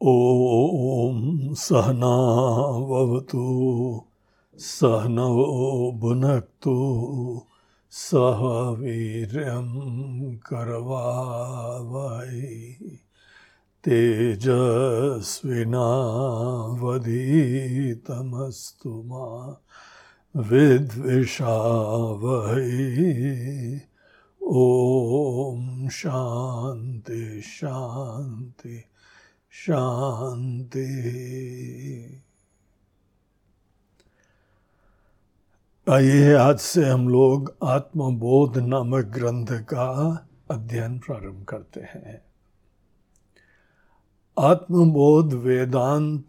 ॐ सहनावतु सहनौ भुनक्तु सह वीर्यं करवावै तेजस्विनावधीतमस्तु मा विद्विषावै ॐ शान्ति शान्ति। शांति। आइए, आज से हम लोग आत्मबोध नामक ग्रंथ का अध्ययन प्रारंभ करते हैं। आत्मबोध वेदांत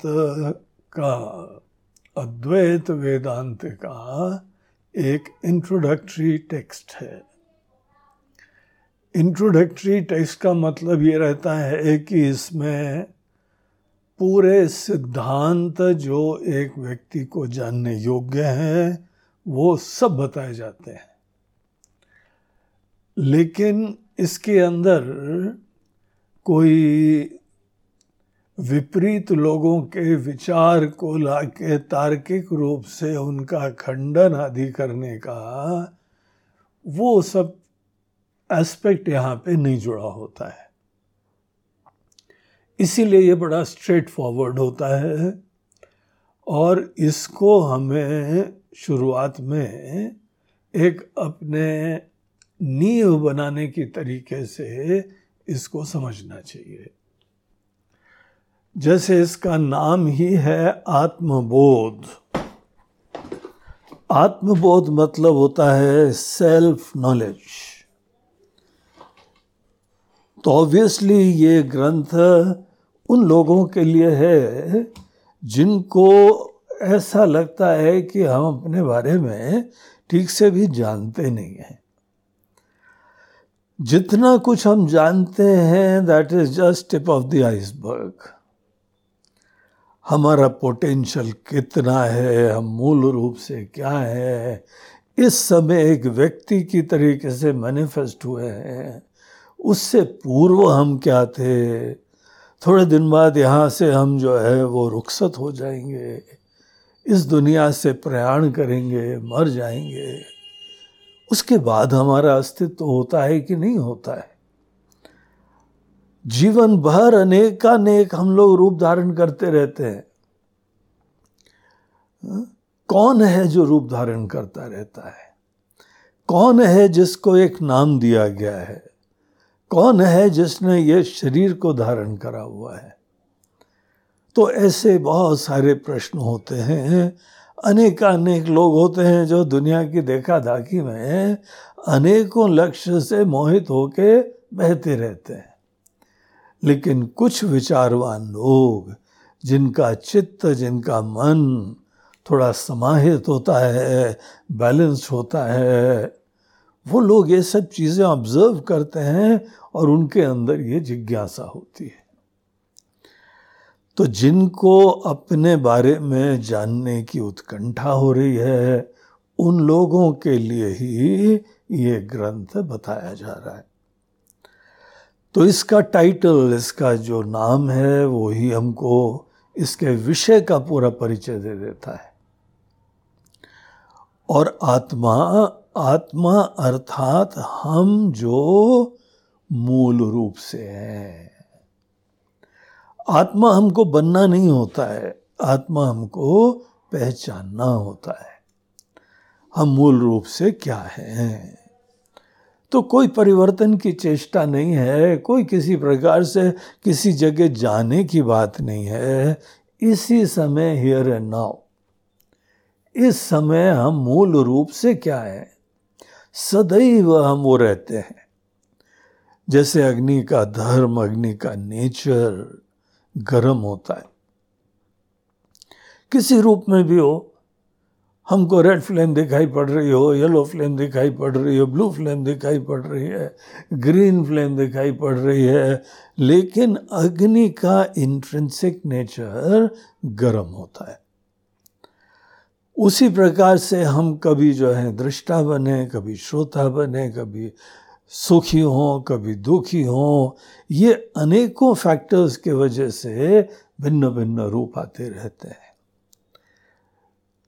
का, अद्वैत वेदांत का एक इंट्रोडक्टरी टेक्स्ट है। इंट्रोडक्टरी टेक्स्ट का मतलब ये रहता है कि इसमें पूरे सिद्धांत जो एक व्यक्ति को जानने योग्य हैं, वो सब बताए जाते हैं। लेकिन इसके अंदर कोई विपरीत लोगों के विचार को लाके तार्किक रूप से उनका खंडन आदि करने का वो सब एस्पेक्ट यहाँ पे नहीं जुड़ा होता है। इसीलिए ये बड़ा स्ट्रेट फॉरवर्ड होता है। और इसको हमें शुरुआत में एक अपने नींव बनाने की तरीके से इसको समझना चाहिए। जैसे इसका नाम ही है आत्मबोध। आत्मबोध मतलब होता है सेल्फ नॉलेज तो ऑब्वियसली ये ग्रंथ उन लोगों के लिए है जिनको ऐसा लगता है कि हम अपने बारे में ठीक से भी जानते नहीं हैं। जितना कुछ हम जानते हैं that is just tip of the iceberg हमारा पोटेंशियल कितना है, हम मूल रूप से क्या है। इस समय एक व्यक्ति की तरीके से मैनिफेस्ट हुए हैं। उससे पूर्व हम क्या थे? थोड़े दिन बाद यहाँ से हम जो है वो रुखसत हो जाएँगे। इस दुनिया से प्रयाण करेंगे, मर जाएँगे। उसके बाद हमारा अस्तित्व होता है कि नहीं होता है? जीवन भर अनेकानेक हम लोग रूप धारण करते रहते हैं। हाँ? कौन है जो रूप धारण करता रहता है? कौन है जिसको एक नाम दिया गया है? कौन है जिसने ये शरीर को धारण करा हुआ है? तो ऐसे बहुत सारे प्रश्न होते हैं। अनेक अनेक लोग होते हैं जो दुनिया की देखा दाखी में अनेकों लक्ष्य से मोहित होके बहते रहते हैं। लेकिन कुछ विचारवान लोग, जिनका चित्त, जिनका मन थोड़ा समाहित होता है, बैलेंस होता है, वो लोग ये सब चीज़ें ऑब्ज़र्व करते हैं और उनके अंदर ये जिज्ञासा होती है। तो जिनको अपने बारे में जानने की उत्कंठा हो रही है, उन लोगों के लिए ही ये ग्रंथ बताया जा रहा है। तो इसका टाइटल इसका जो नाम है, वो ही हमको इसके विषय का पूरा परिचय दे देता है। और आत्मा आत्मा अर्थात हम जो मूल रूप से है। आत्मा हमको बनना नहीं होता है, आत्मा हमको पहचानना होता है। हम मूल रूप से क्या हैं? तो कोई परिवर्तन की चेष्टा नहीं है, कोई किसी प्रकार से किसी जगह जाने की बात नहीं है। इसी समय हियर एंड नाउ इस समय हम मूल रूप से क्या है? सदैव हम वो रहते हैं। जैसे अग्नि का धर्म, अग्नि का नेचर गर्म होता है। किसी रूप में भी हो, हमको रेड फ्लेम दिखाई पड़ रही हो, येलो फ्लेम दिखाई पड़ रही हो, ब्लू फ्लेम दिखाई पड़ रही है, ग्रीन फ्लेम दिखाई पड़ रही है, लेकिन अग्नि का इंट्रेंसिक नेचर गर्म होता है। उसी प्रकार से हम कभी जो है दृष्टा बने, कभी श्रोता बने, कभी सुखी हों, कभी दुखी हों, ये अनेकों फैक्टर्स के वजह से भिन्न भिन्न रूप आते रहते हैं।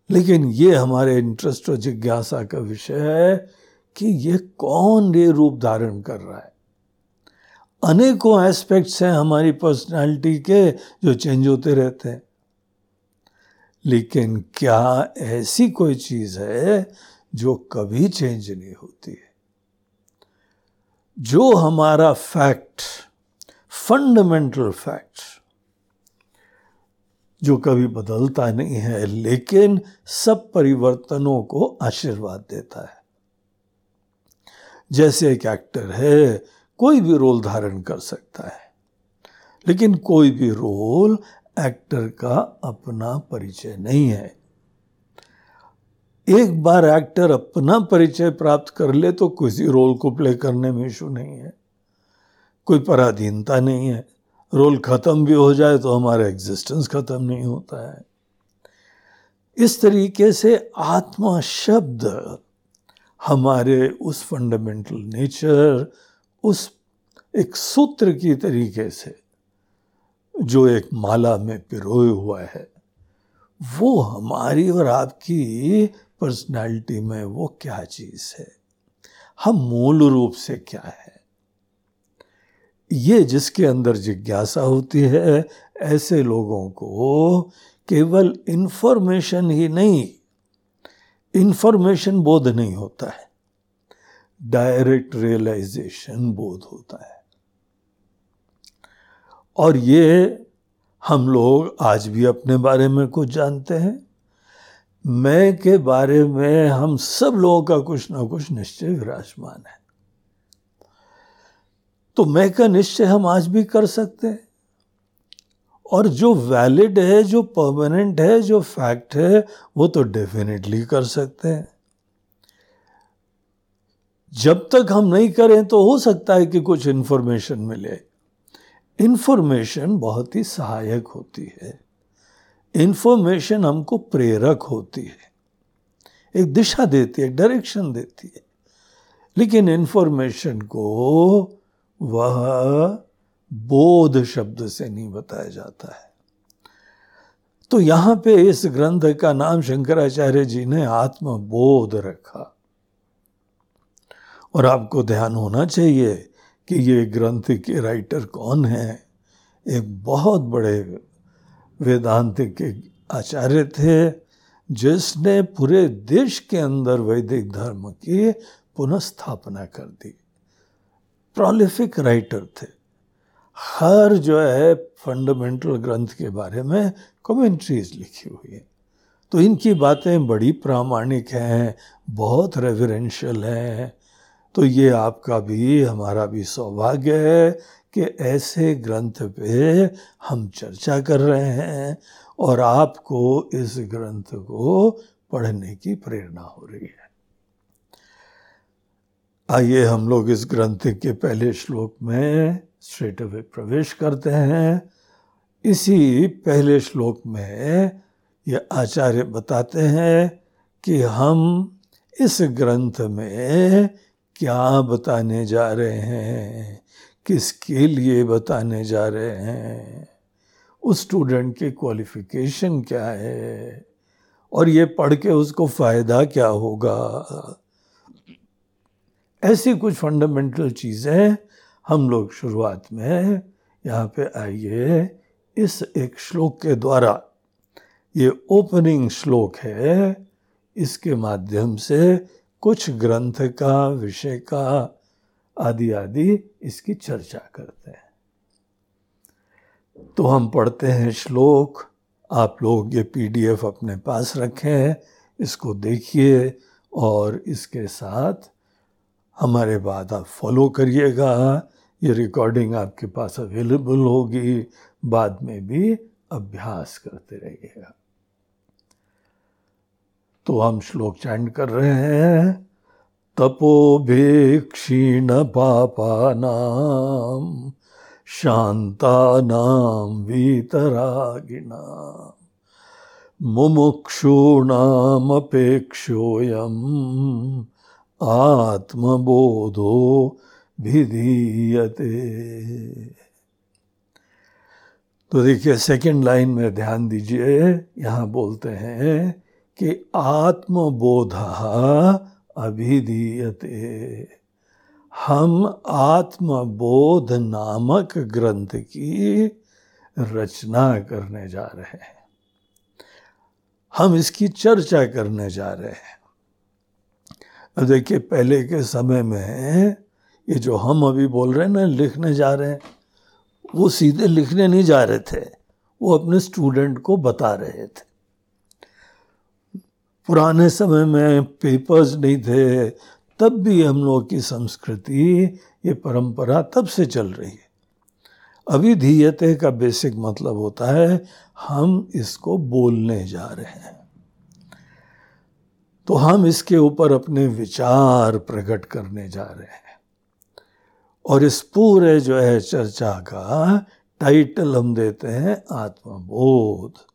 लेकिन ये हमारे इंटरेस्ट और जिज्ञासा का विषय है कि ये कौन ये रूप धारण कर रहा है। अनेकों एस्पेक्ट्स हैं हमारी पर्सनालिटी के जो चेंज होते रहते हैं। लेकिन क्या ऐसी कोई चीज़ है जो कभी चेंज नहीं होती है? जो हमारा फैक्ट फंडामेंटल फैक्ट जो कभी बदलता नहीं है, लेकिन सब परिवर्तनों को आशीर्वाद देता है। जैसे एक एक्टर है, कोई भी रोल धारण कर सकता है, लेकिन कोई भी रोल एक्टर का अपना परिचय नहीं है। एक बार एक्टर अपना परिचय प्राप्त कर ले तो किसी रोल को प्ले करने में इशू नहीं है। कोई पराधीनता नहीं है। रोल खत्म भी हो जाए तो हमारा एग्जिस्टेंस खत्म नहीं होता है। इस तरीके से आत्मा शब्द हमारे उस फंडामेंटल नेचर उस एक सूत्र की तरीके से जो एक माला में पिरोए हुआ है, वो हमारी और आपकी पर्सनालिटी में वो क्या चीज़ है? हम मूल रूप से क्या है? ये जिसके अंदर जिज्ञासा होती है, ऐसे लोगों को केवल इंफॉर्मेशन ही नहीं इंफॉर्मेशन बोध नहीं होता है। डायरेक्ट रियलाइजेशन बोध होता है। और ये हम लोग आज भी अपने बारे में कुछ जानते हैं? मैं के बारे में हम सब लोगों का कुछ ना कुछ निश्चय विराजमान है। तो मैं का निश्चय हम आज भी कर सकते हैं। और जो वैलिड है, जो परमानेंट है, जो फैक्ट है, वो तो डेफिनेटली कर सकते हैं। जब तक हम नहीं करें तो हो सकता है कि कुछ इंफॉर्मेशन मिले। इंफॉर्मेशन बहुत ही सहायक होती है। इंफॉर्मेशन हमको प्रेरक होती है। एक दिशा देती है डायरेक्शन देती है। लेकिन इन्फॉर्मेशन को वह बोध शब्द से नहीं बताया जाता है। तो यहाँ पे इस ग्रंथ का नाम शंकराचार्य जी ने आत्मबोध रखा। और आपको ध्यान होना चाहिए कि ये ग्रंथ के राइटर कौन है? एक बहुत बड़े वेदांत के आचार्य थे, जिसने पूरे देश के अंदर वैदिक धर्म की पुनस्थापना कर दी। प्रोलिफिक राइटर थे। हर जो है फंडामेंटल ग्रंथ के बारे में कमेंट्रीज लिखी हुई है। तो इनकी बातें बड़ी प्रामाणिक हैं, बहुत रेवरेंशियल हैं। तो ये आपका भी, हमारा भी सौभाग्य है कि ऐसे ग्रंथ पे हम चर्चा कर रहे हैं और आपको इस ग्रंथ को पढ़ने की प्रेरणा हो रही है। आइए हम लोग इस ग्रंथ के पहले श्लोक में स्ट्रेट अवे प्रवेश करते हैं। इसी पहले श्लोक में ये आचार्य बताते हैं कि हम इस ग्रंथ में क्या बताने जा रहे हैं। किसके लिए बताने जा रहे हैं? उस स्टूडेंट के क्वालिफिकेशन क्या है? और ये पढ़ के उसको फ़ायदा क्या होगा? ऐसी कुछ फंडामेंटल चीज़ें हम लोग शुरुआत में यहाँ पे आइए इस एक श्लोक के द्वारा। ये ओपनिंग श्लोक है। इसके माध्यम से कुछ ग्रंथ का, विषय का आदि आदि इसकी चर्चा करते हैं। तो हम पढ़ते हैं श्लोक। आप लोग ये पीडीएफ अपने पास रखें, इसको देखिए और इसके साथ हमारे बाद आप फॉलो करिएगा। ये रिकॉर्डिंग आपके पास अवेलेबल होगी। बाद में भी अभ्यास करते रहिएगा। तो हम श्लोक चैंड कर रहे हैं। तपोभेक्षीण पापानां शान्तानां वीतरागिणां मुमुक्षूणामपेक्षोऽयम् आत्मबोधो विधीयते। तो देखिए सेकंड लाइन में ध्यान दीजिए, यहाँ बोलते हैं कि आत्मबोध अभिधीयते। हम आत्मबोध नामक ग्रंथ की रचना करने जा रहे हैं। हम इसकी चर्चा करने जा रहे हैं। अब देखिए, पहले के समय में ये जो हम अभी बोल रहे हैं ना, लिखने जा रहे हैं, वो सीधे लिखने नहीं जा रहे थे। वो अपने स्टूडेंट को बता रहे थे। पुराने समय में पेपर्स नहीं थे, तब भी हम लोग की संस्कृति, ये परंपरा तब से चल रही है। अभिधीयते का बेसिक मतलब होता है, हम इसको बोलने जा रहे हैं। तो हम इसके ऊपर अपने विचार प्रकट करने जा रहे हैं। और इस पूरे जो है चर्चा का टाइटल हम देते हैं आत्मबोध।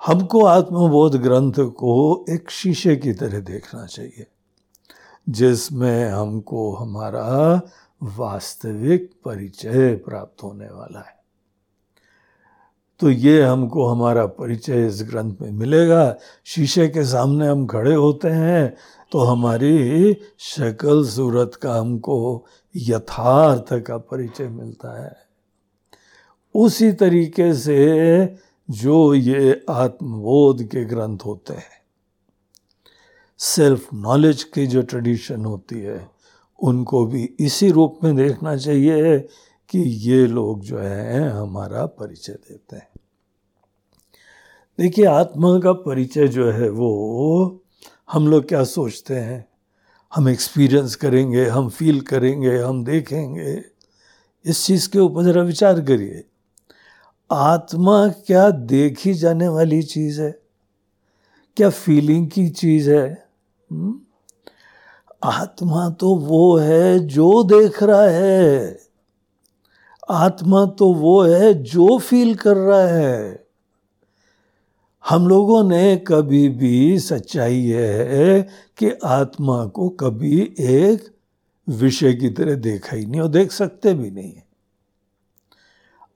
हमको आत्मबोध ग्रंथ को एक शीशे की तरह देखना चाहिए, जिसमें हमको हमारा वास्तविक परिचय प्राप्त होने वाला है। तो ये हमको हमारा परिचय इस ग्रंथ में मिलेगा। शीशे के सामने हम खड़े होते हैं तो हमारी शक्ल सूरत का हमको यथार्थ का परिचय मिलता है। उसी तरीके से जो ये आत्मबोध के ग्रंथ होते हैं सेल्फ नॉलेज की जो ट्रेडिशन होती है, उनको भी इसी रूप में देखना चाहिए कि ये लोग जो है, हमारा परिचय देते हैं। देखिए, आत्मा का परिचय जो है वो, हम लोग क्या सोचते हैं? हम एक्सपीरियंस करेंगे, हम फील करेंगे, हम देखेंगे। इस चीज़ के ऊपर ज़रा विचार करिए। आत्मा क्या देखी जाने वाली चीज़ है क्या फीलिंग की चीज़ है? हम्म? आत्मा तो वो है जो देख रहा है आत्मा तो वो है जो फील कर रहा है हम लोगों ने कभी भी सच्चाई यह है कि आत्मा को कभी एक विषय की तरह देखा ही नहीं और देख सकते भी नहीं है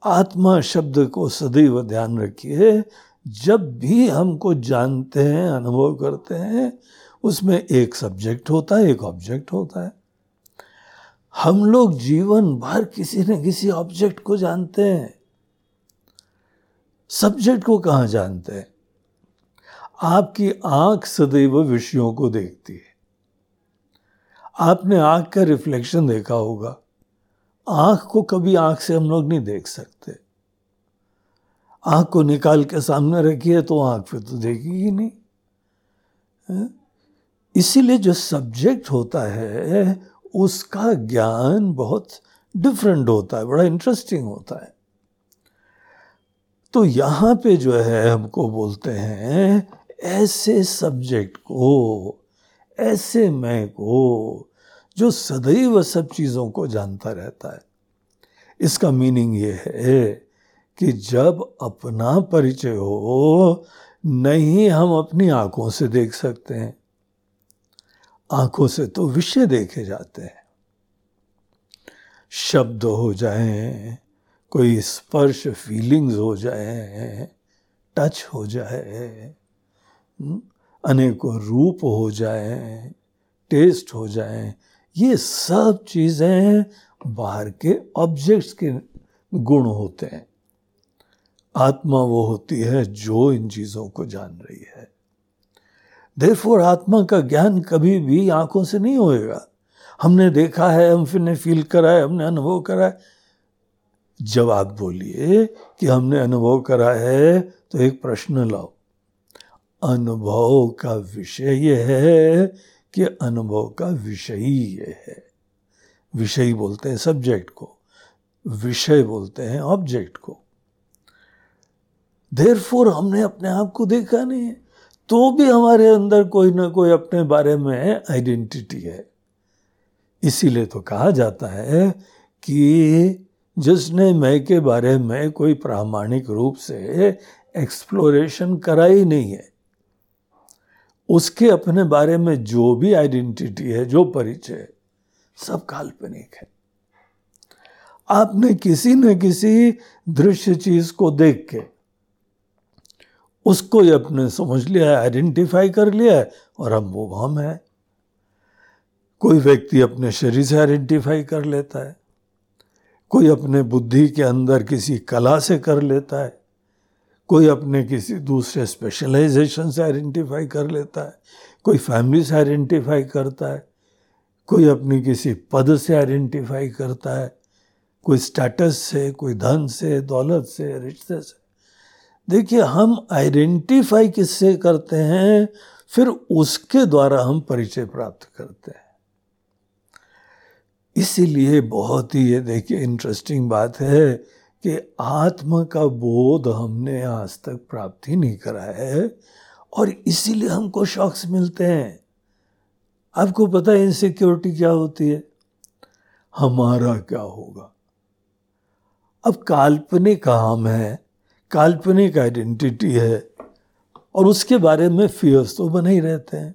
आत्मा शब्द को सदैव ध्यान रखिए। जब भी हमको जानते हैं, अनुभव करते हैं, उसमें एक सब्जेक्ट होता है, एक ऑब्जेक्ट होता है। हम लोग जीवन भर किसी न किसी ऑब्जेक्ट को जानते हैं। सब्जेक्ट को कहाँ जानते हैं? आपकी आँख सदैव विषयों को देखती है। आपने आँख का रिफ्लेक्शन देखा होगा। आँख को कभी आँख से हम लोग नहीं देख सकते। आँख को निकाल के सामने रखिए तो आँख फिर तो देखेगी नहीं। इसीलिए जो सब्जेक्ट होता है, उसका ज्ञान बहुत डिफरेंट होता है, बड़ा इंटरेस्टिंग होता है। तो यहाँ पे जो है, हमको बोलते हैं, ऐसे सब्जेक्ट को, ऐसे मैं को जो सदैव सब चीज़ों को जानता रहता है। इसका मीनिंग ये है कि जब अपना परिचय हो नहीं हम अपनी आँखों से देख सकते हैं। आँखों से तो विषय देखे जाते हैं। शब्द हो जाए कोई स्पर्श फीलिंग्स हो जाए टच हो जाए हम्म, अनेकों रूप हो जाए टेस्ट हो जाए ये सब चीज़ें बाहर के ऑब्जेक्ट्स के गुण होते हैं। आत्मा वो होती है जो इन चीज़ों को जान रही है। देर आत्मा का ज्ञान कभी भी आँखों से नहीं होएगा। हमने देखा है हम फिर ने फील करा है, हमने अनुभव करा है। जब आप बोलिए कि हमने अनुभव करा है तो एक प्रश्न लाओ। अनुभव का विषय यह है कि अनुभव का विषय ही ये है। विषय बोलते हैं सब्जेक्ट को। विषय बोलते हैं ऑब्जेक्ट को। देर फोर हमने अपने आप को देखा नहीं है। तो भी हमारे अंदर कोई ना कोई अपने बारे में आइडेंटिटी है। इसीलिए तो कहा जाता है कि जिसने मैं के बारे में कोई प्रामाणिक रूप से एक्सप्लोरेशन करा ही नहीं है। उसके अपने बारे में जो भी आइडेंटिटी है, जो परिचय सब काल्पनिक है। आपने किसी न किसी दृश्य चीज़ को देख के उसको ही अपने समझ लिया है, आइडेंटिफाई कर लिया है और अब वो हम है। कोई व्यक्ति अपने शरीर से आइडेंटिफाई कर लेता है, कोई अपने बुद्धि के अंदर किसी कला से कर लेता है। कोई अपने किसी दूसरे स्पेशलाइजेशन से आइडेंटिफाई कर लेता है, कोई फैमिली से आइडेंटिफाई करता है, कोई अपने किसी पद से आइडेंटिफाई करता है, कोई स्टेटस से, कोई धन से, दौलत से, रिश्ते से। देखिए, हम आइडेंटिफाई किससे करते हैं? फिर उसके द्वारा हम परिचय प्राप्त करते हैं। इसीलिए बहुत ही ये देखिए इंटरेस्टिंग बात है कि आत्मा का बोध हमने आज तक प्राप्त ही नहीं करा है और इसीलिए हमको शॉक्स मिलते हैं। आपको पता है इनसिक्योरिटी क्या होती है? हमारा क्या होगा? अब काल्पनिक हम है, काल्पनिक आइडेंटिटी है और उसके बारे में फियर्स तो बने ही रहते हैं।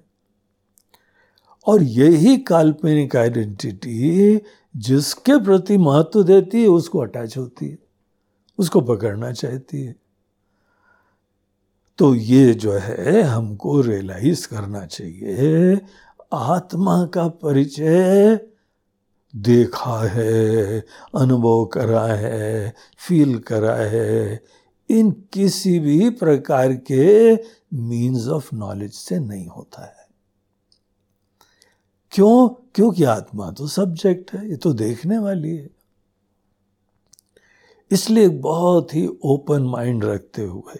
और यही काल्पनिक आइडेंटिटी जिसके प्रति महत्व देती है, उसको अटैच होती है। उसको पकड़ना चाहती है। तो ये जो है, हमको रियलाइज़ करना चाहिए, आत्मा का परिचय देखा है, अनुभव करा है फील करा है, इन किसी भी प्रकार के मीन्स ऑफ़ नॉलेज से नहीं होता है। क्यों? क्योंकि आत्मा तो सब्जेक्ट है, ये तो देखने वाली है। इसलिए बहुत ही ओपन माइंड रखते हुए।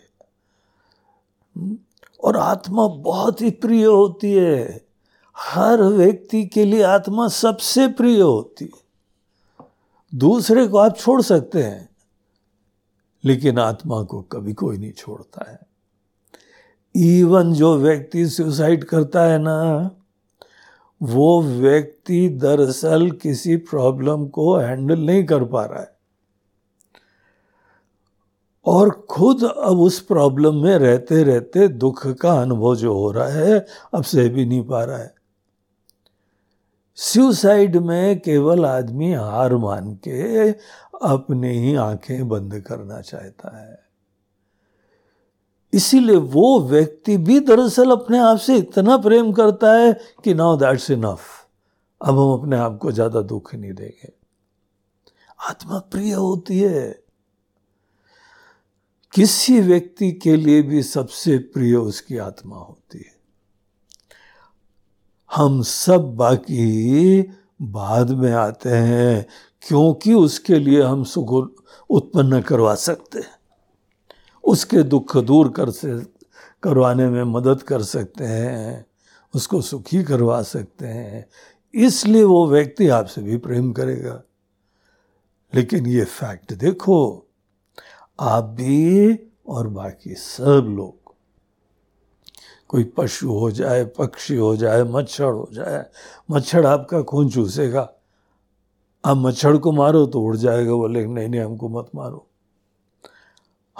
और आत्मा बहुत ही प्रिय होती है। हर व्यक्ति के लिए आत्मा सबसे प्रिय होती है। दूसरे को आप छोड़ सकते हैं, लेकिन आत्मा को कभी कोई नहीं छोड़ता है। इवन जो व्यक्ति सुसाइड करता है ना, वो व्यक्ति दरअसल किसी प्रॉब्लम को हैंडल नहीं कर पा रहा है। और खुद अब उस प्रॉब्लम में रहते रहते दुख का अनुभव जो हो रहा है, अब सह भी नहीं पा रहा है। सुसाइड में केवल आदमी हार मान के अपने ही आँखें बंद करना चाहता है। इसीलिए वो व्यक्ति भी दरअसल अपने आप से इतना प्रेम करता है कि नाउ दैट्स इनफ अब हम अपने आप को ज़्यादा दुख नहीं देंगे। आत्मा प्रिय होती है। किसी व्यक्ति के लिए भी सबसे प्रिय उसकी आत्मा होती है। हम सब बाकी बाद में आते हैं, क्योंकि उसके लिए हम सुख उत्पन्न करवा सकते हैं। उसके दुख दूर कर से, करवाने में मदद कर सकते हैं, उसको सुखी करवा सकते हैं। इसलिए वो व्यक्ति आपसे भी प्रेम करेगा। लेकिन ये फैक्ट देखो आप भी और बाकी सब लोग। कोई पशु हो जाए, पक्षी हो जाए, मच्छर हो जाए, मच्छर आपका खून चूसेगा। आप मच्छर को मारो तो उड़ जाएगा बोले नहीं नहीं, हमको मत मारो।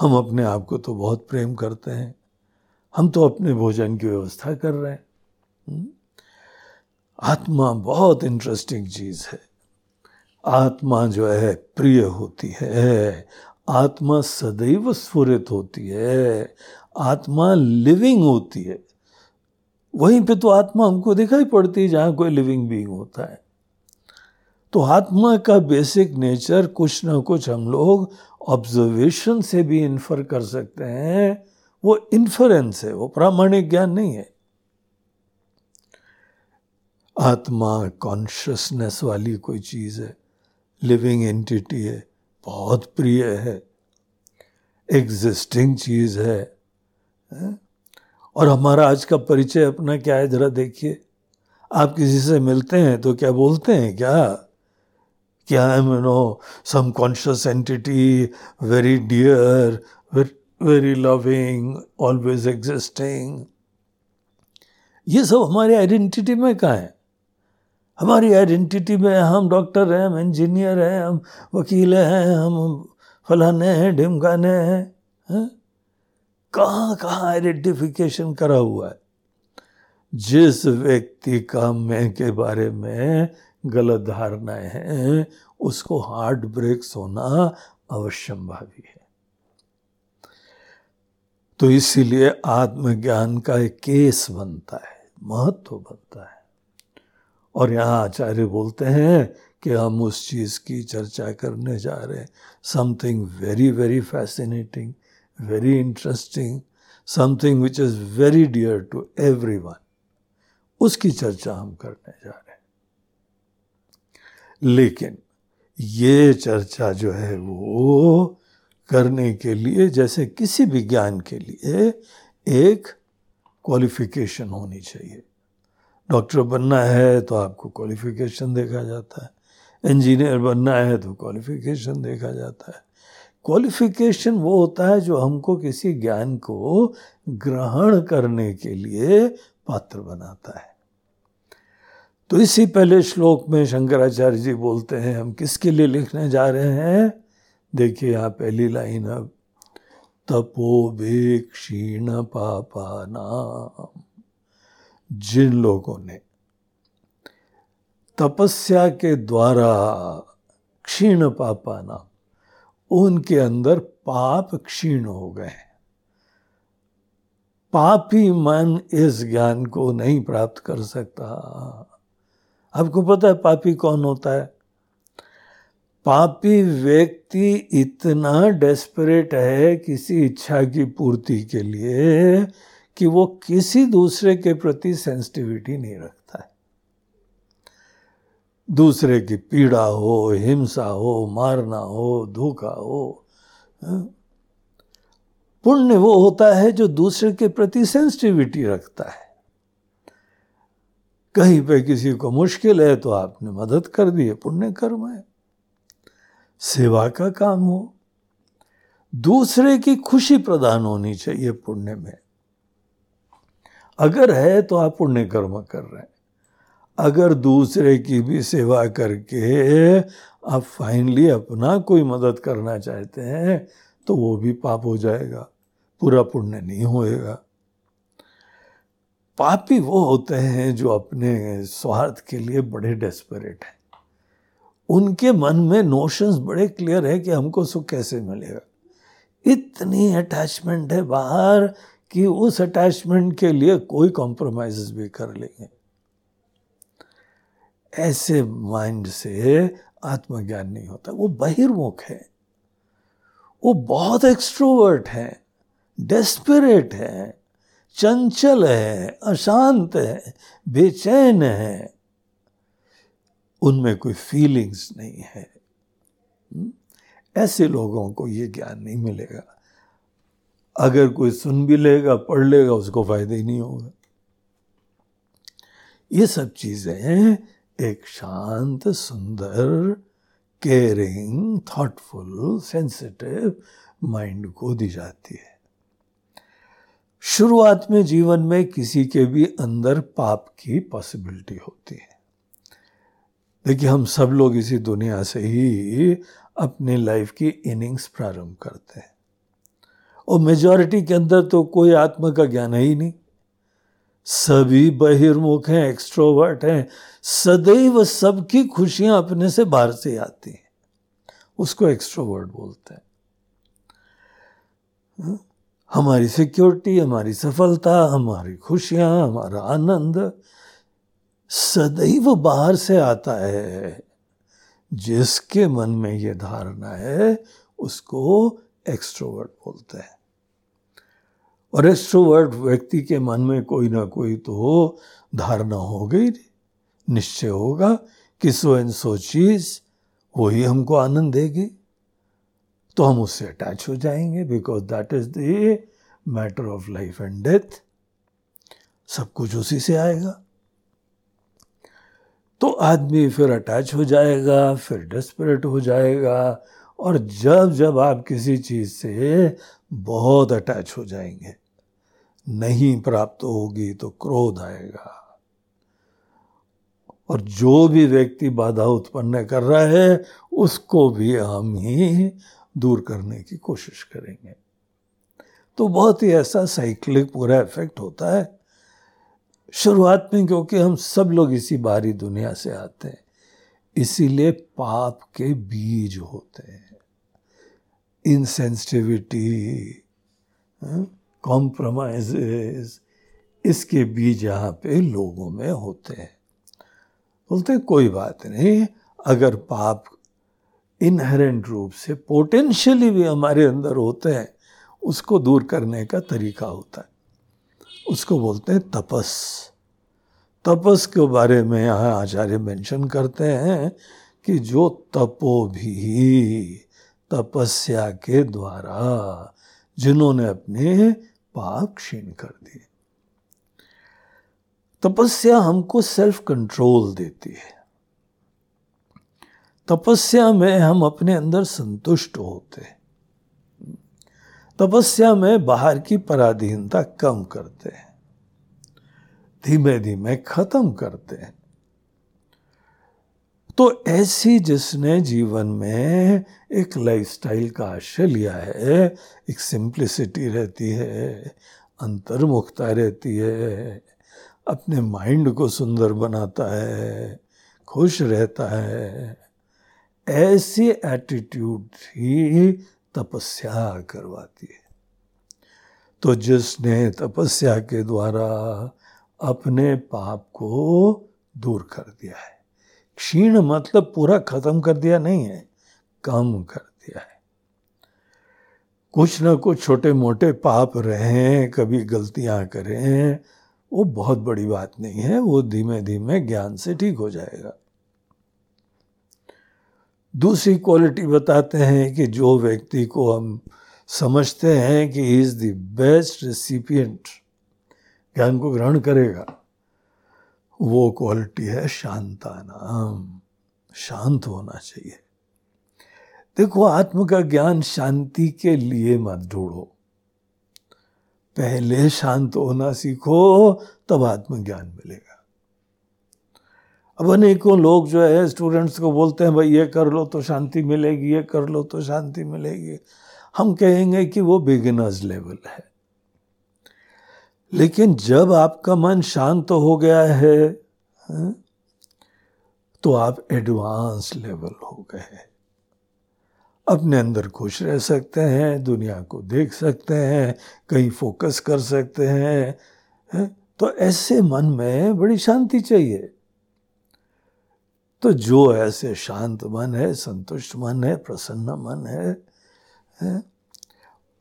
हम अपने आप को तो बहुत प्रेम करते हैं। हम तो अपने भोजन की व्यवस्था कर रहे हैं। हम्म? आत्मा बहुत इंटरेस्टिंग चीज़ है। आत्मा जो है, प्रिय होती है। आत्मा सदैव स्फुरित होती है, आत्मा लिविंग होती है। वहीं पे तो आत्मा हमको दिखाई पड़ती है जहाँ कोई लिविंग बीइंग होता है। तो आत्मा का बेसिक नेचर कुछ ना कुछ हम लोग ऑब्जर्वेशन से भी इन्फर कर सकते हैं। वो इन्फ्लुएंस है, वो प्रामाणिक ज्ञान नहीं है। आत्मा कॉन्शियसनेस वाली कोई चीज़ है लिविंग एंटिटी है। बहुत प्रिय है। एग्जिस्टिंग चीज़ है। और हमारा आज का परिचय अपना क्या है, जरा देखिए। आप किसी से मिलते हैं तो क्या बोलते हैं क्या? क्या I am no some conscious entity very dear very loving always existing ये सब हमारी आइडेंटिटी में कहा है? हमारी आइडेंटिटी में हम डॉक्टर हैं, हम इंजीनियर हैं, हम वकील हैं, हम फलाने हैं, ढिमकाने हैं, है? कहाँ कहाँ आइडेंटिफिकेशन करा हुआ है? जिस व्यक्ति का मैं के बारे में गलत धारणाएँ हैं, उसको हार्ट ब्रेक्स होना अवश्यंभावी है। तो इसीलिए आत्मज्ञान का एक केस बनता है, महत्व बनता है। और यहाँ आचार्य बोलते हैं कि हम उस चीज़ की चर्चा करने जा रहे हैं। Something very very fascinating very interesting something which is very dear to every one उसकी चर्चा हम करने जा रहे हैं। लेकिन ये चर्चा जो है वो करने के लिए, जैसे किसी भी ज्ञान के लिए, एक क्वालिफिकेशन होनी चाहिए। डॉक्टर बनना है तो आपको क्वालिफिकेशन देखा जाता है। इंजीनियर बनना है तो क्वालिफिकेशन देखा जाता है। क्वालिफिकेशन वो होता है जो हमको किसी ज्ञान को ग्रहण करने के लिए पात्र बनाता है। तो इसी पहले श्लोक में शंकराचार्य जी बोलते हैं, हम किसके लिए लिखने जा रहे हैं? देखिए यहाँ पहली लाइन अब तपो क्षीण पापा नाम जिन लोगों ने तपस्या के द्वारा क्षीण पापा नाम उनके अंदर पाप क्षीण हो गए पापी मन इस ज्ञान को नहीं प्राप्त कर सकता। आपको पता है पापी कौन होता है? पापी व्यक्ति इतना डेस्परेट है किसी इच्छा की पूर्ति के लिए कि वो किसी दूसरे के प्रति सेंसिटिविटी नहीं रखता है। दूसरे की पीड़ा हो, हिंसा हो, मारना हो, धोखा हो हाँ। पुण्य वो होता है जो दूसरे के प्रति सेंसिटिविटी रखता है। कहीं पे किसी को मुश्किल है तो आपने मदद कर दी है पुण्य कर्म है। सेवा का काम हो। दूसरे की खुशी प्रदान होनी चाहिए पुण्य में। अगर है तो आप पुण्य कर्म कर रहे हैं। अगर दूसरे की भी सेवा करके आप फाइनली अपना कोई मदद करना चाहते हैं तो वो भी पाप हो जाएगा, पूरा पुण्य नहीं होएगा। पापी वो होते हैं जो अपने स्वार्थ के लिए बड़े डेस्परेट हैं। उनके मन में नोशंस बड़े क्लियर है कि हमको सुख कैसे मिलेगा। इतनी अटैचमेंट है बाहर कि उस अटैचमेंट के लिए कोई कॉम्प्रोमाइज भी कर लेंगे। ऐसे माइंड से आत्मज्ञान नहीं होता। वो बहिर्मुख है। वो बहुत एक्सट्रोवर्ट है डेस्परेट है, चंचल है, अशांत है, बेचैन है। उनमें कोई फीलिंग्स नहीं है। हम्म? ऐसे लोगों को ये ज्ञान नहीं मिलेगा। अगर कोई सुन भी लेगा, पढ़ लेगा, उसको फ़ायदा ही नहीं होगा। ये सब चीज़ें एक शांत, सुंदर केयरिंग थॉटफुल सेंसिटिव माइंड को दी जाती है। शुरुआत में जीवन में किसी के भी अंदर पाप की पॉसिबिलिटी होती है। देखिए, हम सब लोग इसी दुनिया से ही अपनी लाइफ की इनिंग्स प्रारंभ करते हैं। और मेजॉरिटी के अंदर तो कोई आत्मा का ज्ञान है ही नहीं। सभी बहिर्मुख हैं एक्सट्रोवर्ट हैं, सदैव सबकी खुशियाँ अपने से बाहर से आती हैं। उसको एक्स्ट्रोवर्ट बोलते हैं। हाँ? हमारी सिक्योरिटी हमारी सफलता, हमारी खुशियाँ, हमारा आनंद सदैव बाहर से आता है। जिसके मन में ये धारणा है, उसको एक्स्ट्रोवर्ट बोलते हैं। और एक्सट्रोवर्ट व्यक्ति के मन में कोई ना कोई तो धारणा हो गई निश्चय होगा कि सो एंड सो चीज़ वही हमको आनंद देगी। तो हम उससे अटैच हो जाएँगे because that is the matter of life and death सब कुछ उसी से आएगा। तो आदमी फिर अटैच हो जाएगा, फिर डेस्परेट हो जाएगा, और जब जब आप किसी चीज़ से बहुत अटैच हो जाएँगे। नहीं प्राप्त होगी तो क्रोध आएगा। और जो भी व्यक्ति बाधा उत्पन्न कर रहा है, उसको भी हम ही दूर करने की कोशिश करेंगे। तो बहुत ही ऐसा साइक्लिक पूरा इफ़ेक्ट होता है। शुरुआत में क्योंकि हम सब लोग इसी बाहरी दुनिया से आते हैं, इसीलिए पाप के बीज होते हैं। इनसेंसिटिविटी कॉम्प्रोमाइज इसके बीज यहाँ पे लोगों में होते हैं। बोलते हैं, कोई बात नहीं, अगर पाप इनहेरेंट रूप से पोटेंशियली भी हमारे अंदर होते हैं, उसको दूर करने का तरीका होता है। उसको बोलते हैं तपस। तपस के बारे में यहाँ आचार्य मेंशन करते हैं कि जो तपो भी तपस्या के द्वारा जिन्होंने अपने पाप क्षीण कर दिए। तपस्या हमको सेल्फ कंट्रोल देती है। तपस्या में हम अपने अंदर संतुष्ट होते हैं। तपस्या में बाहर की पराधीनता कम करते हैं। धीमे धीमे खत्म करते हैं। तो ऐसी जिसने जीवन में एक लाइफस्टाइल का आश्रय लिया है, एक सिंप्लिसिटी रहती है, अंतर्मुखता रहती है, अपने माइंड को सुंदर बनाता है, खुश रहता है, ऐसी एटीट्यूड ही तपस्या करवाती है। तो जिसने तपस्या के द्वारा अपने पाप को दूर कर दिया है। क्षीण मतलब पूरा खत्म कर दिया नहीं है, कम कर दिया है। कुछ ना कुछ छोटे मोटे पाप रहे कभी गलतियाँ करें, वो बहुत बड़ी बात नहीं है, वो धीमे धीमे ज्ञान से ठीक हो जाएगा। दूसरी क्वालिटी बताते हैं कि जो व्यक्ति को हम समझते हैं कि इज़ द बेस्ट रेसिपियंट ज्ञान को ग्रहण करेगा। वो क्वालिटी है शांता नाम शांत होना चाहिए। देखो, आत्म का ज्ञान शांति के लिए मत ढूंढो। पहले शांत होना सीखो, तब आत्मज्ञान मिलेगा। अब अनेकों लोग जो है स्टूडेंट्स को बोलते हैं, भाई, ये कर लो तो शांति मिलेगी, ये कर लो तो शांति मिलेगी। हम कहेंगे कि वो बिगिनर्स लेवल है। लेकिन जब आपका मन शांत हो गया है तो आप एडवांस लेवल हो गए अपने अंदर खुश रह सकते हैं दुनिया को देख सकते हैं कहीं फोकस कर सकते हैं तो ऐसे मन में बड़ी शांति चाहिए। तो जो ऐसे शांत मन है संतुष्ट मन है प्रसन्न मन है, है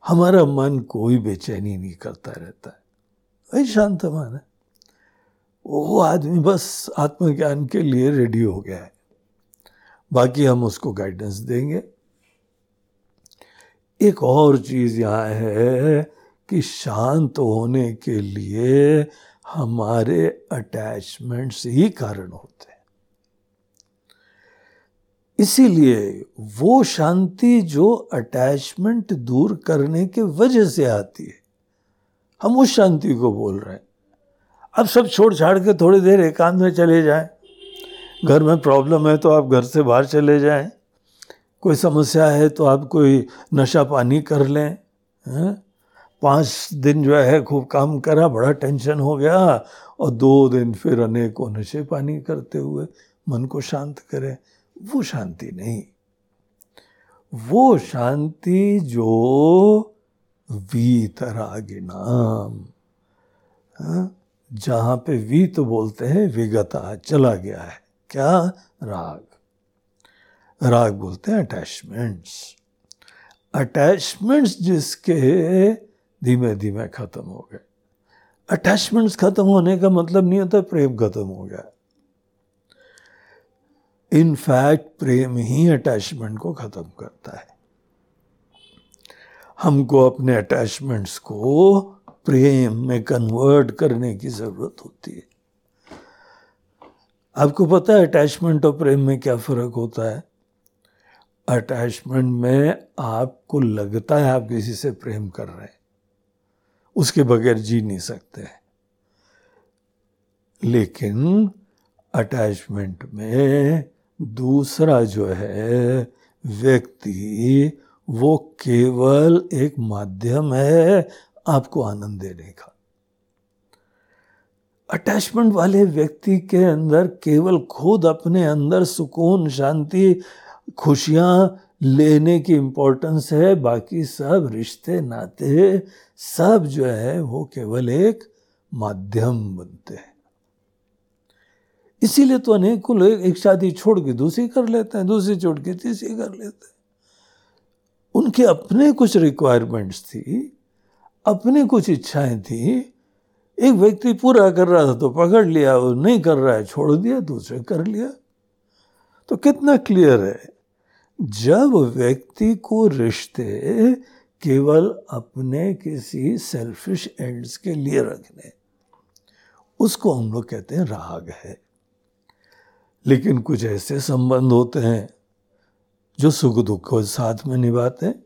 हमारा मन कोई बेचैनी नहीं करता रहता है। वही शांत मन है। वो आदमी बस आत्मज्ञान के लिए रेडी हो गया है। बाकी हम उसको गाइडेंस देंगे। एक और चीज़ यहाँ है कि शांत होने के लिए हमारे अटैचमेंट्स ही कारण होते हैं। इसीलिए वो शांति जो अटैचमेंट दूर करने के वजह से आती है हम उस शांति को बोल रहे हैं। अब सब छोड़ छाड़ के थोड़ी देर एकांत में चले जाएँ। घर में प्रॉब्लम है तो आप घर से बाहर चले जाएँ। कोई समस्या है तो आप कोई नशा पानी कर लें पाँच दिन जो है खूब काम करा, बड़ा टेंशन हो गया और दो दिन फिर अनेकों नशे पानी करते हुए मन को शांत करें। वो शांति नहीं। वो शांति जो वीतरागिनाम हाँ? जहाँ पे वी तो बोलते हैं, विगता, चला गया है। क्या? राग। राग बोलते हैं अटैचमेंट्स अटैचमेंट्स जिसके धीमे धीमे खत्म हो गए। अटैचमेंट्स खत्म होने का मतलब नहीं होता, प्रेम खत्म हो गया। इनफैक्ट प्रेम ही अटैचमेंट को खत्म करता है। हमको अपने अटैचमेंट्स को प्रेम में कन्वर्ट करने की ज़रूरत होती है। आपको पता है अटैचमेंट और प्रेम में क्या फ़र्क होता है? अटैचमेंट में आपको लगता है आप किसी से प्रेम कर रहे हैं। उसके बगैर जी नहीं सकते लेकिन अटैचमेंट में दूसरा जो है, व्यक्ति वो केवल एक माध्यम है आपको आनंद देने का। अटैचमेंट वाले व्यक्ति के अंदर केवल खुद अपने अंदर सुकून, शांति, खुशियाँ लेने की इम्पोर्टेंस है, बाकी सब रिश्ते, नाते सब जो है वो केवल एक माध्यम बनते हैं। इसीलिए तो अनेकों लोग एक शादी छोड़ के दूसरी कर लेते हैं, दूसरी छोड़ के तीसरी कर लेते हैं। उनके अपने कुछ रिक्वायरमेंट्स थी, अपने कुछ इच्छाएँ थी। एक व्यक्ति पूरा कर रहा था तो पकड़ लिया, वो नहीं कर रहा है, छोड़ दिया, दूसरे कर लिया। तो कितना क्लियर है, जब व्यक्ति को रिश्ते केवल अपने किसी सेल्फिश एंड्स के लिए रखने उसको हम लोग कहते हैं राग है। लेकिन कुछ ऐसे संबंध होते हैं जो सुख दुख को साथ में निभाते हैं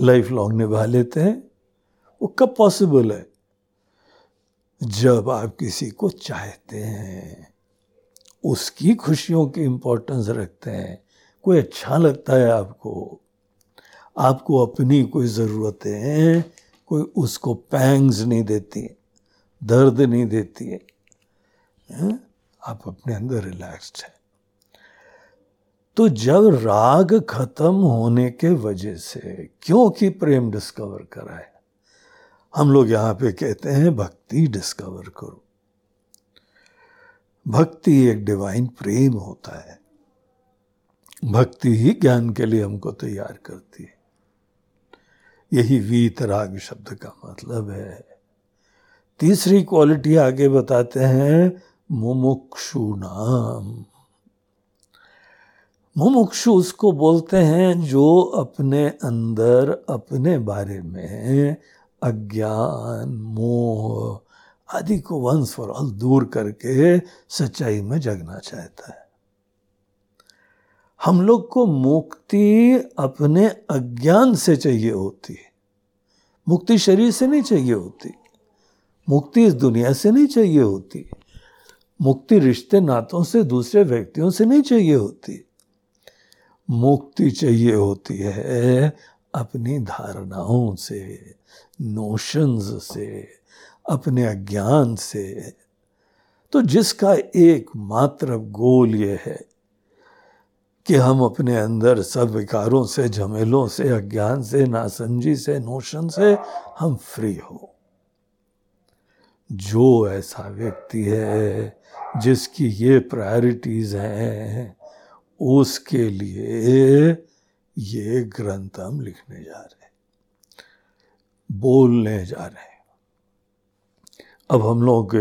लाइफ लॉन्ग निभा लेते हैं वो कब पॉसिबल है? जब आप किसी को चाहते हैं उसकी खुशियों की इंपॉर्टेंस रखते हैं कोई अच्छा लगता है आपको आपको अपनी कोई ज़रूरतें हैं कोई उसको पैंग्स नहीं देती है दर्द नहीं देती है, आप अपने अंदर रिलैक्स्ड हैं। तो जब राग खत्म होने के वजह से क्योंकि प्रेम डिस्कवर करा है हम लोग यहाँ पे कहते हैं, भक्ति डिस्कवर करो। भक्ति एक डिवाइन प्रेम होता है। भक्ति ही ज्ञान के लिए हमको तैयार करती है। यही वीत राग शब्द का मतलब है। तीसरी क्वालिटी आगे बताते हैं, मुमुक्षु नाम। मुमुक्षु उसको बोलते हैं, जो अपने अंदर, अपने बारे में अज्ञान, मोह आदि को वंस फॉर ऑल दूर करके सच्चाई में जगना चाहता है। हम लोग को मुक्ति अपने अज्ञान से चाहिए होती है। मुक्ति शरीर से नहीं चाहिए होती। मुक्ति इस दुनिया से नहीं चाहिए होती। मुक्ति रिश्ते नातों से, दूसरे व्यक्तियों से नहीं चाहिए होती। मुक्ति चाहिए होती है अपनी धारणाओं से नोशंस से, अपने अज्ञान से। तो जिसका एकमात्र गोल ये है कि हम अपने अंदर सब विकारों से, झमेलों से, अज्ञान से, नासमझी से नोशन से हम फ्री हो। जो ऐसा व्यक्ति है जिसकी ये प्रायोरिटीज हैं उसके लिए ये ग्रंथ हम लिखने जा रहे हैं, बोलने जा रहे हैं। अब हम लोग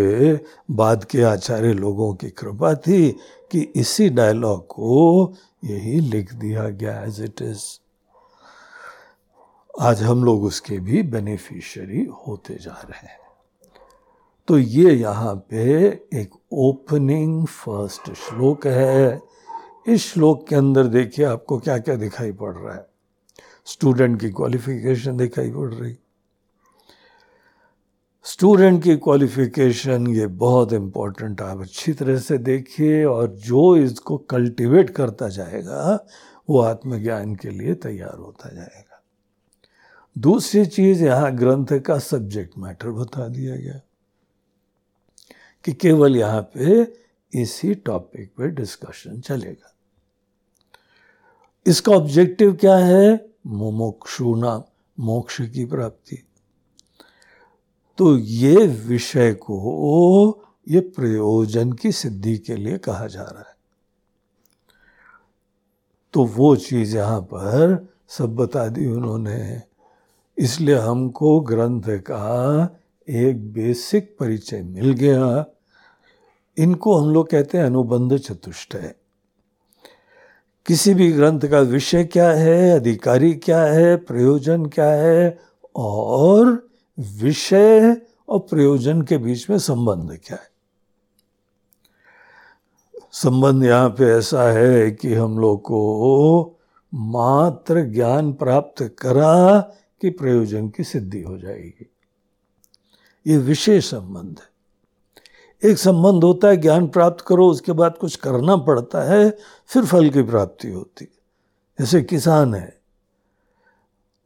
बाद के आचार्य लोगों की कृपा थी कि इसी डायलॉग को यही लिख दिया गया एज इट इज़ आज हम लोग उसके भी बेनिफिशियरी होते जा रहे हैं। तो ये यहाँ पे एक ओपनिंग फ़र्स्ट श्लोक है। इस श्लोक के अंदर देखिए आपको क्या क्या दिखाई पड़ रहा है। स्टूडेंट की क्वालिफिकेशन दिखाई पड़ रही। स्टूडेंट की क्वालिफिकेशन ये बहुत इम्पोर्टेंट आप अच्छी तरह से देखिए और जो इसको कल्टीवेट करता जाएगा, वो आत्मज्ञान के लिए तैयार होता जाएगा। दूसरी चीज़ यहाँ ग्रंथ का सब्जेक्ट मैटर बता दिया गया कि केवल यहाँ पे इसी टॉपिक पे डिस्कशन चलेगा। इसका ऑब्जेक्टिव क्या है? मोमोक्षुना मोक्ष की प्राप्ति। तो ये विषय को ये प्रयोजन की सिद्धि के लिए कहा जा रहा है। तो वो चीज़ यहाँ पर सब बता दी उन्होंने। इसलिए हमको ग्रंथ का एक बेसिक परिचय मिल गया। इनको हम लोग कहते हैं अनुबंध चतुष्टय। किसी भी ग्रंथ का विषय क्या है, अधिकारी क्या है, प्रयोजन क्या है, और विषय और प्रयोजन के बीच में संबंध क्या है? संबंध यहाँ पे ऐसा है कि हम लोग को मात्र ज्ञान प्राप्त करा कि प्रयोजन की सिद्धि हो जाएगी। ये विशेष संबंध है। एक संबंध होता है, ज्ञान प्राप्त करो, उसके बाद कुछ करना पड़ता है, फिर फल की प्राप्ति होती है। जैसे किसान है,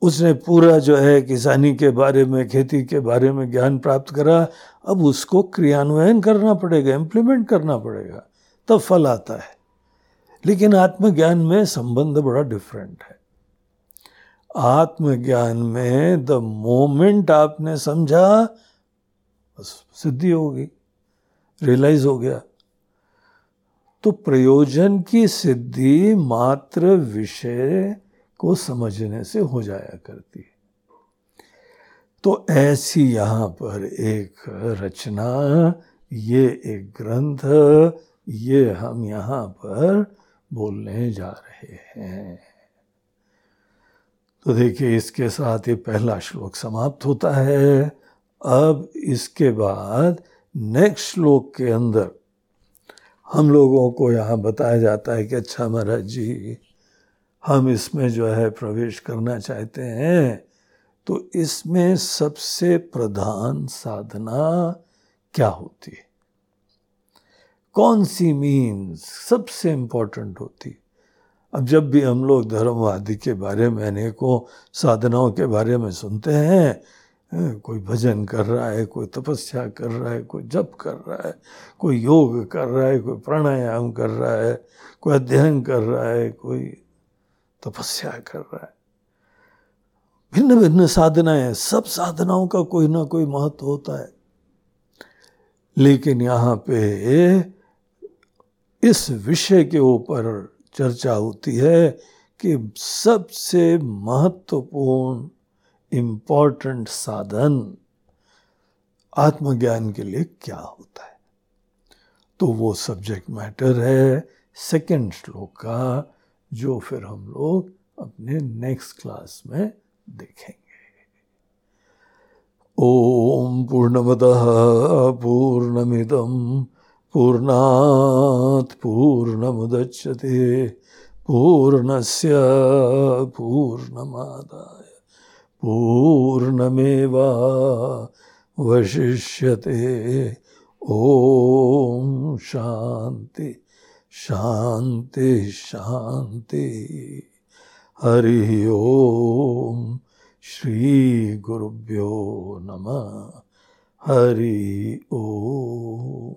उसने पूरा जो है किसानी के बारे में, खेती के बारे में ज्ञान प्राप्त करा, अब उसको क्रियान्वयन करना पड़ेगा इम्प्लीमेंट करना पड़ेगा, तब फल आता है। लेकिन आत्मज्ञान में संबंध बड़ा डिफरेंट है। आत्मज्ञान में द मोमेंट आपने समझा सिद्धि होगी रियलाइज़ हो गया। तो प्रयोजन की सिद्धि मात्र विषय को समझने से हो जाया करती है। तो ऐसी यहाँ पर एक रचना, ये एक ग्रंथ, ये हम यहाँ पर बोलने जा रहे हैं। तो देखिए, इसके साथ ये पहला श्लोक समाप्त होता है। अब इसके बाद नेक्स्ट श्लोक के अंदर हम लोगों को यहाँ बताया जाता है कि अच्छा महाराज जी, हम इसमें जो है प्रवेश करना चाहते हैं तो इसमें सबसे प्रधान साधना क्या होती है? कौन सी मीन्स सबसे इम्पोर्टेंट होती? अब जब भी हम लोग धर्मवादी के बारे में, अनेकों साधनाओं के बारे में सुनते हैं कोई भजन कर रहा है, कोई तपस्या कर रहा है, कोई जप कर रहा है, कोई योग कर रहा है, कोई प्राणायाम कर रहा है, कोई अध्ययन कर रहा है, कोई तपस्या कर रहा है। भिन्न भिन्न साधनाएँ सब साधनाओं का कोई ना कोई महत्व होता है। लेकिन यहाँ पे इस विषय के ऊपर चर्चा होती है कि सबसे महत्वपूर्ण इम्पोर्टेंट साधन आत्मज्ञान के लिए क्या होता है? तो वो सब्जेक्ट मैटर है सेकेंड श्लोक का, जो फिर हम लोग अपने नेक्स्ट क्लास में देखेंगे। ओम पूर्णमद पूर्णमिदम पूर्णात् पूर्णमुदच्यते पूर्णस्य पूर्णमादाय। पूर्णमेवा वशिष्यते। ॐ शान्ति शान्ति शान्ति। हरिः ॐ श्रीगुरुभ्यो नमः। हरि ॐ